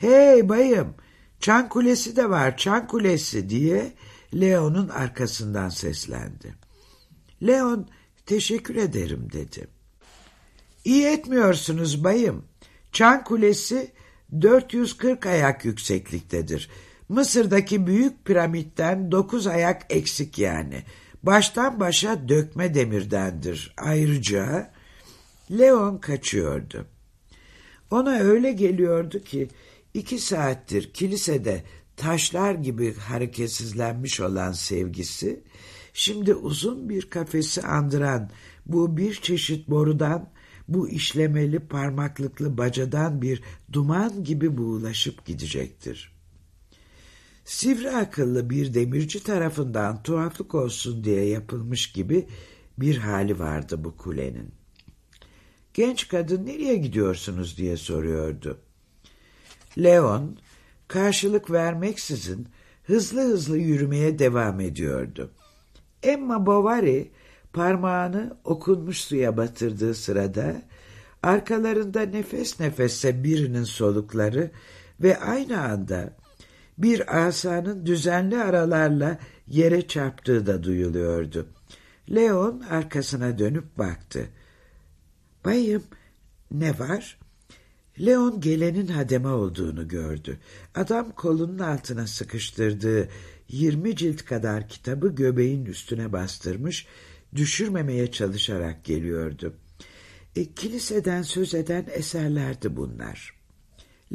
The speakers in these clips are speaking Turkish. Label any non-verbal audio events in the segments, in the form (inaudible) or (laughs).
Hey bayım, çan kulesi de var, çan kulesi diye Leon'un arkasından seslendi. Leon, teşekkür ederim dedi. İyi etmiyorsunuz bayım. Çan kulesi 440 ayak yüksekliktedir. Mısır'daki büyük piramitten 9 ayak eksik yani. Baştan başa dökme demirdendir. Ayrıca Leon kaçıyordu. Ona öyle geliyordu ki iki saattir kilisede taşlar gibi hareketsizlenmiş olan sevgisi, şimdi uzun bir kafesi andıran bu bir çeşit borudan, bu işlemeli parmaklıklı bacadan bir duman gibi buğulaşıp gidecektir. Sivri akıllı bir demirci tarafından tuhaflık olsun diye yapılmış gibi bir hali vardı bu kulenin. Genç kadın nereye gidiyorsunuz diye soruyordu. Leon karşılık vermeksizin hızlı hızlı yürümeye devam ediyordu. Emma Bovary parmağını okunmuş suya batırdığı sırada arkalarında nefes nefese birinin solukları ve aynı anda bir asanın düzenli aralarla yere çarptığı da duyuluyordu. Leon arkasına dönüp baktı. Bayım ne var? Leon gelenin hademe olduğunu gördü. Adam kolunun altına sıkıştırdığı yirmi cilt kadar kitabı göbeğin üstüne bastırmış, düşürmemeye çalışarak geliyordu. E, kiliseden söz eden eserlerdi bunlar.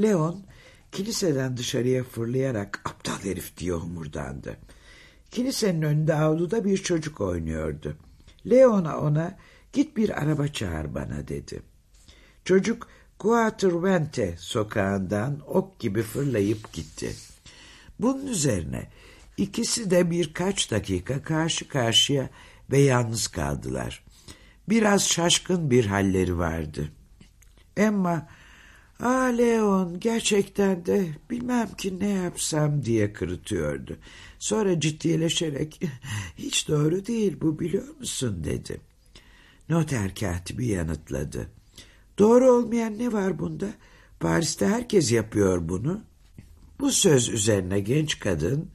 Leon, kiliseden dışarıya fırlayarak aptal herif diye homurdandı. Kilisenin önünde avluda bir çocuk oynuyordu. Leon'a ona git bir araba çağır bana dedi. Çocuk Quattrvente sokağından ok gibi fırlayıp gitti. Bunun üzerine ikisi de birkaç dakika karşı karşıya ve yalnız kaldılar. Biraz şaşkın bir halleri vardı. Emma, ''Aa Leon gerçekten de bilmem ki ne yapsam'' diye kırıtıyordu. Sonra ciddileşerek (laughs) ''Hiç doğru değil bu biliyor musun?'' dedi. Noter katibi yanıtladı. Doğru olmayan ne var bunda? Paris'te herkes yapıyor bunu. Bu söz üzerine genç kadın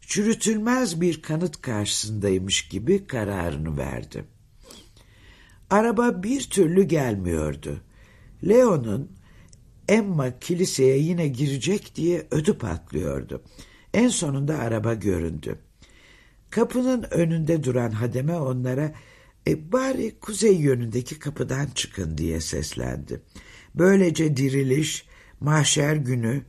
çürütülmez bir kanıt karşısındaymış gibi kararını verdi. Araba bir türlü gelmiyordu. Leon'un Emma kiliseye yine girecek diye ödü patlıyordu. En sonunda araba göründü. Kapının önünde duran hademe onlara e bari kuzey yönündeki kapıdan çıkın diye seslendi. Böylece diriliş, mahşer günü,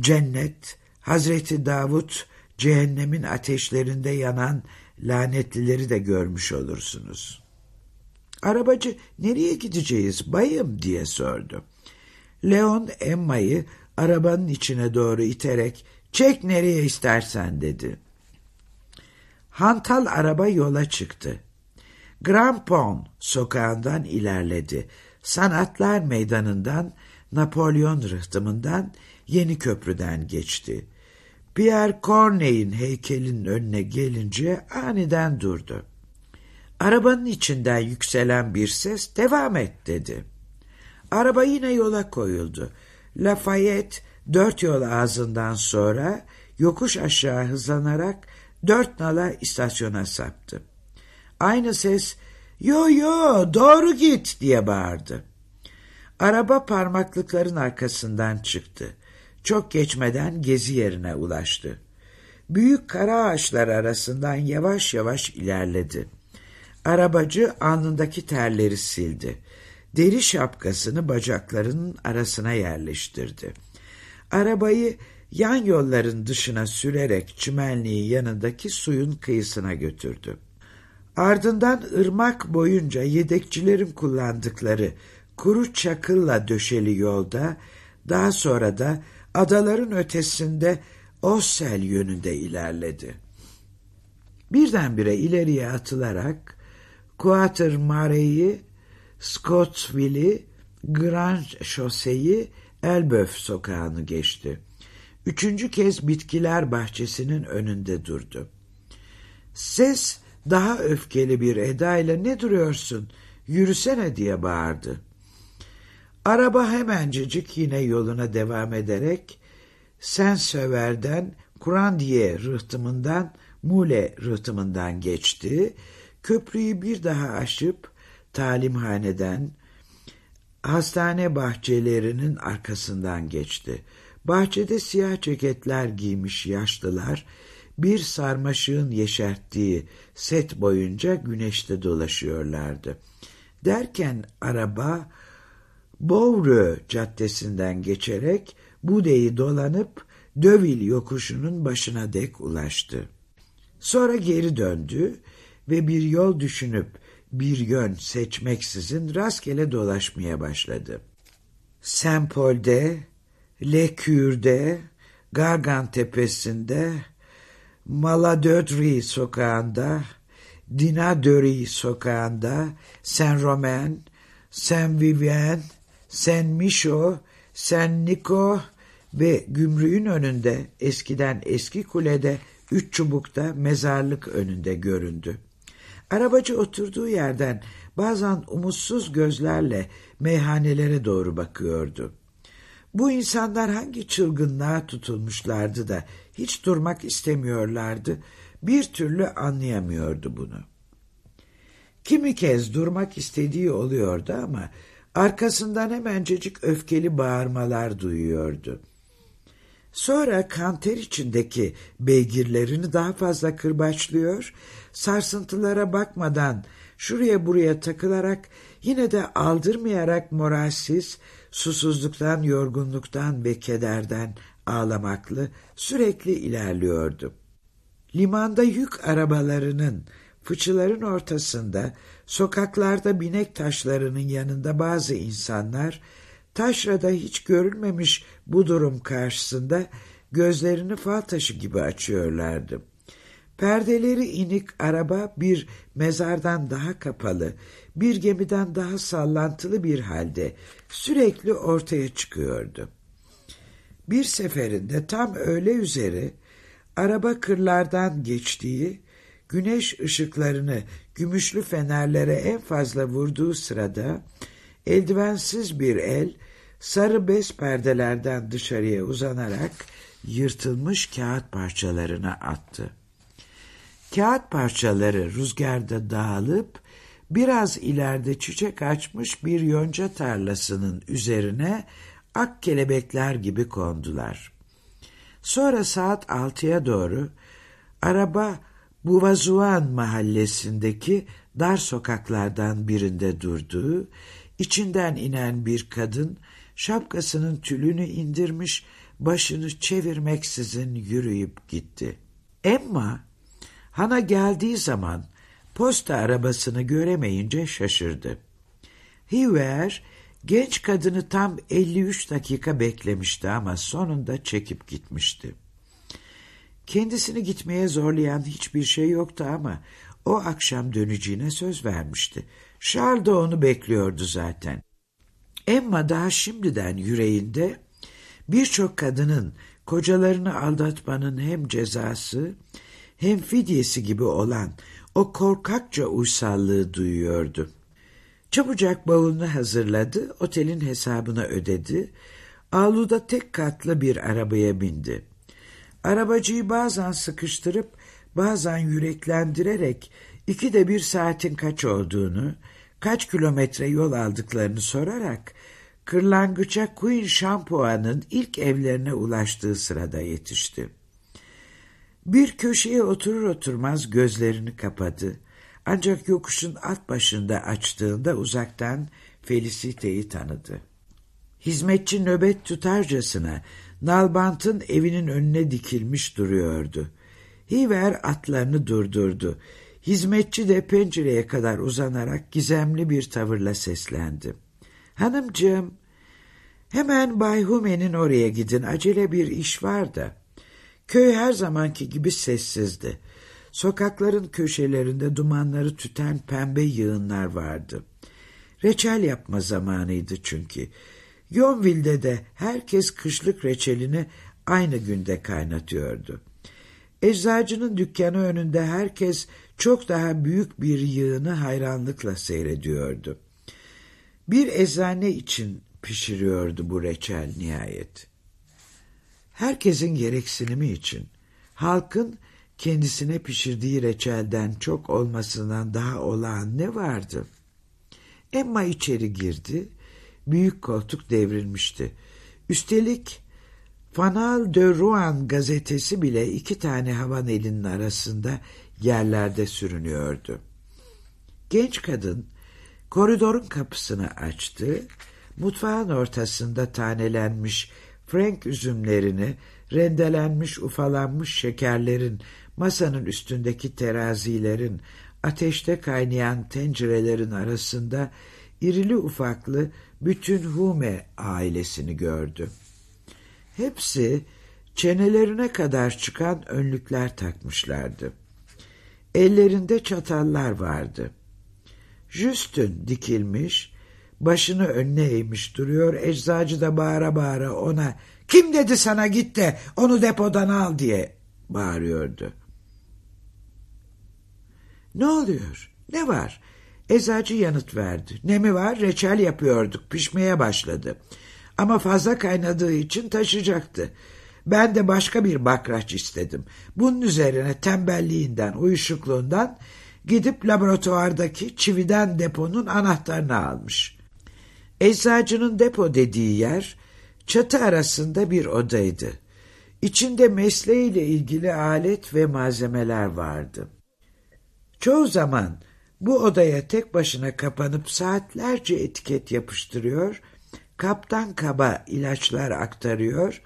cennet, Hazreti Davut, cehennemin ateşlerinde yanan lanetlileri de görmüş olursunuz. Arabacı nereye gideceğiz bayım diye sordu. Leon Emma'yı arabanın içine doğru iterek çek nereye istersen dedi. Hantal araba yola çıktı. Grampon sokağından ilerledi. Sanatlar meydanından, Napolyon rıhtımından, Yeni Köprüden geçti. Pierre Corneille'in heykelinin önüne gelince aniden durdu. Arabanın içinden yükselen bir ses devam et dedi. Araba yine yola koyuldu. Lafayette dört yol ağzından sonra yokuş aşağı hızlanarak dört nala istasyona saptı. Aynı ses yo yo doğru git diye bağırdı. Araba parmaklıkların arkasından çıktı. Çok geçmeden gezi yerine ulaştı. Büyük kara ağaçlar arasından yavaş yavaş ilerledi. Arabacı alnındaki terleri sildi. Deri şapkasını bacaklarının arasına yerleştirdi. Arabayı yan yolların dışına sürerek çimenliği yanındaki suyun kıyısına götürdü. Ardından ırmak boyunca yedekçilerin kullandıkları kuru çakılla döşeli yolda, daha sonra da adaların ötesinde Ossel yönünde ilerledi. Birdenbire ileriye atılarak Quater Mare'yi, Scottsville'i, Grand Chaussee'yi, Elbeuf sokağını geçti. Üçüncü kez bitkiler bahçesinin önünde durdu. Ses daha öfkeli bir edayla ne duruyorsun, yürüsene diye bağırdı. Araba hemencecik yine yoluna devam ederek Saint-Sever'den Kurandiye rıhtımından Mule rıhtımından geçti. Köprüyü bir daha aşıp talimhaneden hastane bahçelerinin arkasından geçti. Bahçede siyah ceketler giymiş yaşlılar bir sarmaşığın yeşerttiği set boyunca güneşte dolaşıyorlardı. Derken araba Bovrö caddesinden geçerek Bude'yi dolanıp Dövil yokuşunun başına dek ulaştı. Sonra geri döndü ve bir yol düşünüp bir yön seçmeksizin rastgele dolaşmaya başladı. Saint-Paul'de, Le Cure'de, Gargan Tepesi'nde, Maladödri sokağında, Dinadöri sokağında, Saint-Romain, Saint-Vivien, Saint-Michaud, Saint-Nico ve gümrüğün önünde eskiden eski kulede üç çubukta mezarlık önünde göründü. Arabacı oturduğu yerden bazen umutsuz gözlerle meyhanelere doğru bakıyordu. Bu insanlar hangi çılgınlığa tutulmuşlardı da hiç durmak istemiyorlardı, bir türlü anlayamıyordu bunu. Kimi kez durmak istediği oluyordu ama arkasından hemencecik öfkeli bağırmalar duyuyordu. Sonra kanter içindeki beygirlerini daha fazla kırbaçlıyor, sarsıntılara bakmadan şuraya buraya takılarak yine de aldırmayarak moralsiz, susuzluktan, yorgunluktan ve kederden ağlamaklı sürekli ilerliyordu. Limanda yük arabalarının fıçıların ortasında, sokaklarda binek taşlarının yanında bazı insanlar taşrada hiç görülmemiş bu durum karşısında gözlerini fal taşı gibi açıyorlardı. Perdeleri inik araba bir mezardan daha kapalı, bir gemiden daha sallantılı bir halde sürekli ortaya çıkıyordu. Bir seferinde tam öğle üzeri araba kırlardan geçtiği, güneş ışıklarını gümüşlü fenerlere en fazla vurduğu sırada eldivensiz bir el sarı bez perdelerden dışarıya uzanarak yırtılmış kağıt parçalarına attı. Kağıt parçaları rüzgarda dağılıp biraz ileride çiçek açmış bir yonca tarlasının üzerine ak kelebekler gibi kondular. Sonra saat altıya doğru araba Buvazuan mahallesindeki dar sokaklardan birinde durdu, içinden inen bir kadın şapkasının tülünü indirmiş, başını çevirmeksizin yürüyüp gitti. Emma, Hana geldiği zaman posta arabasını göremeyince şaşırdı. Hiver, genç kadını tam 53 dakika beklemişti ama sonunda çekip gitmişti. Kendisini gitmeye zorlayan hiçbir şey yoktu ama o akşam döneceğine söz vermişti. Charles da onu bekliyordu zaten. Emma daha şimdiden yüreğinde birçok kadının kocalarını aldatmanın hem cezası hem fidyesi gibi olan o korkakça uysallığı duyuyordu. Çabucak bavulunu hazırladı, otelin hesabını ödedi, avluda tek katlı bir arabaya bindi. Arabacıyı bazen sıkıştırıp bazen yüreklendirerek iki de bir saatin kaç olduğunu, kaç kilometre yol aldıklarını sorarak kırlangıça Queen Şampuan'ın ilk evlerine ulaştığı sırada yetişti. Bir köşeye oturur oturmaz gözlerini kapadı. Ancak yokuşun alt başında açtığında uzaktan Felicite'yi tanıdı. Hizmetçi nöbet tutarcasına Nalbant'ın evinin önüne dikilmiş duruyordu. Hiver atlarını durdurdu. Hizmetçi de pencereye kadar uzanarak gizemli bir tavırla seslendi. Hanımcığım, hemen Bay Hume'nin oraya gidin, acele bir iş var da. Köy her zamanki gibi sessizdi. Sokakların köşelerinde dumanları tüten pembe yığınlar vardı. Reçel yapma zamanıydı çünkü. Yonville'de de herkes kışlık reçelini aynı günde kaynatıyordu. Eczacının dükkanı önünde herkes çok daha büyük bir yığını hayranlıkla seyrediyordu. Bir eczane için pişiriyordu bu reçel nihayet. Herkesin gereksinimi için halkın kendisine pişirdiği reçelden çok olmasından daha olağan ne vardı? Emma içeri girdi, büyük koltuk devrilmişti. Üstelik Fanal de Rouen gazetesi bile iki tane havan elinin arasında yerlerde sürünüyordu. Genç kadın koridorun kapısını açtı, mutfağın ortasında tanelenmiş frank üzümlerini, rendelenmiş ufalanmış şekerlerin, masanın üstündeki terazilerin, ateşte kaynayan tencerelerin arasında irili ufaklı bütün Hume ailesini gördü. Hepsi çenelerine kadar çıkan önlükler takmışlardı. Ellerinde çatallar vardı. Jüstün dikilmiş, başını önüne eğmiş duruyor, eczacı da bağıra bağıra ona ''Kim dedi sana git de onu depodan al?'' diye bağırıyordu. ''Ne oluyor? Ne var?'' Eczacı yanıt verdi. ''Ne mi var? Reçel yapıyorduk, pişmeye başladı.'' Ama fazla kaynadığı için taşacaktı. Ben de başka bir bakraç istedim. Bunun üzerine tembelliğinden, uyuşukluğundan gidip laboratuvardaki çividen deponun anahtarını almış. Eczacının depo dediği yer çatı arasında bir odaydı. İçinde mesleğiyle ilgili alet ve malzemeler vardı. Çoğu zaman bu odaya tek başına kapanıp saatlerce etiket yapıştırıyor kaptan kaba ilaçlar aktarıyor,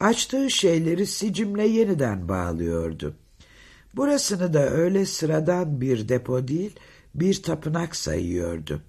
açtığı şeyleri sicimle yeniden bağlıyordu. Burasını da öyle sıradan bir depo değil, bir tapınak sayıyordu.